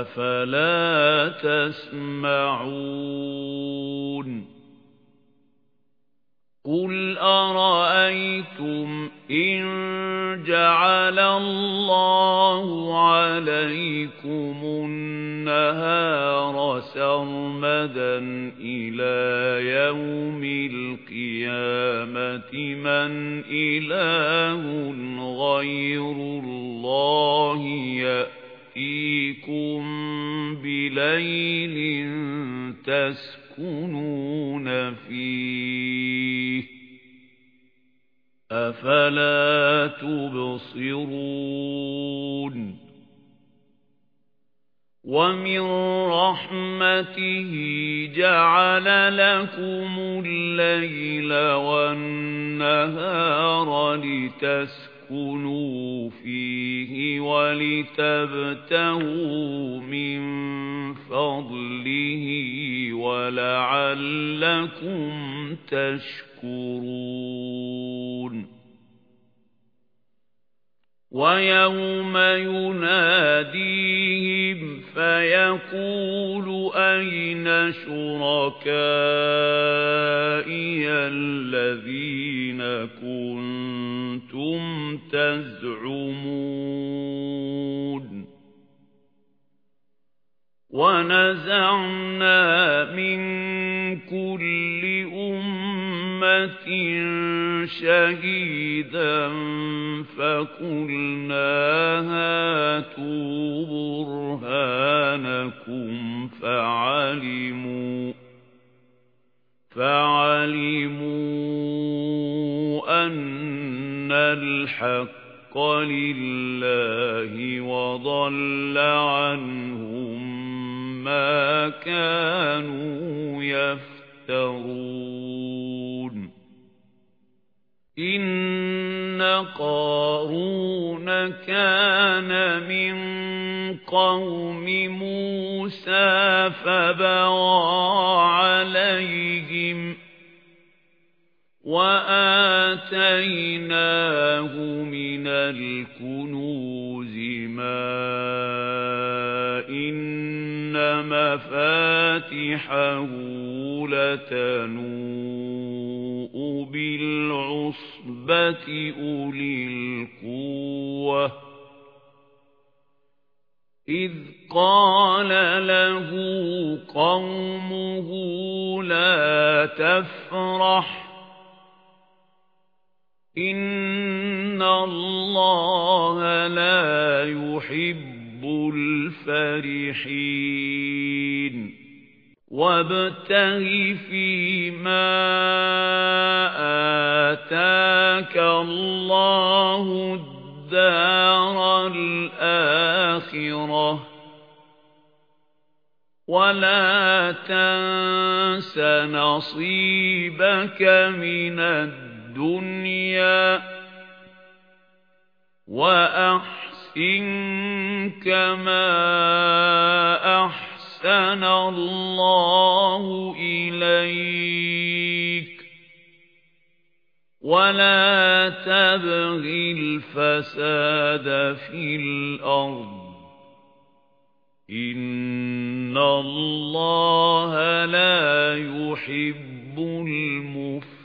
أَفَلَا تَسْمَعُونَ قُلْ أَرَأَيْتُمْ إِن جَعَلَ اللَّهُ عَلَيْكُمُ النَّهَارَ سَرْمَدًا إِلَى يَوْمِ الْقِيَامَةِ مَنْ إِلَٰهٌ غَيْرُ اللَّهِ يَأْتِيكُم بِلَيْلٍ تَسْكُنُونَ فِيهِ أَفَلَا تُبْصِرُونَ وَمِن رَّحْمَتِهِ جَعَلَ لَكُمُ اللَّيْلَ وَالنَّهَارَ لِتَسْكُنُوا فِيهِ وَلِتَبْتَغُوا مِن فَضْلِهِ وَلَعَلَّكُمْ تَشْكُرُونَ وَيَوْمَ يُنَادِيهِمْ فَيَقُولُ أَيْنَ شُرَكَائِيَ الَّذِينَ كُنتُمْ تَزْعُمُونَ؟ وَنَزَعْنَا مِن كُلِّ أُمَّةٍ شَهِيدًا فَقُلْنَا هَاتُوا بُرْهَانَكُمْ فَعَلِمُوا فَعَلِمُوا أَنَّ الْحَقَّ لِلَّهِ وَضَلَّ عَنْهُم مَا كَانُوا يَفْتَرُونَ إِنَّ قَارُونَ كَانَ مِن قَوْمِ مُوسَى فَبَغَى عَلَيْهِمْ وَآتَيْنَاهُ مِنَ الْكُنُوزِ مَا إِنَّ مَفَاتِحَهُ لَتَنُوءُ بِالْعُصْبَةِ أُولِي الْقُوَّةِ إِذْ قَالَ لَهُ قَوْمُهُ لَا تَفْرَحْ إِنَّ اللَّهَ لَا يُحِبُّ الْفَرِحِينَ. وَابْتَغِ فِيمَا آتَاكَ اللَّهُ الدَّارَ الْآخِرَةَ. وَلَا تَنسَ نَصِيبَكَ مِنَ الدُّنْيَا. وَأَحْسِن كَمَا أَحْسَنَ اللَّهُ إِلَيْكَ وَلَا تَبْغِ الْفَسَادَ فِي الْأَرْضِ إِنَّ اللَّهَ لَا يُحِبُّ الْمُفْسِدِينَ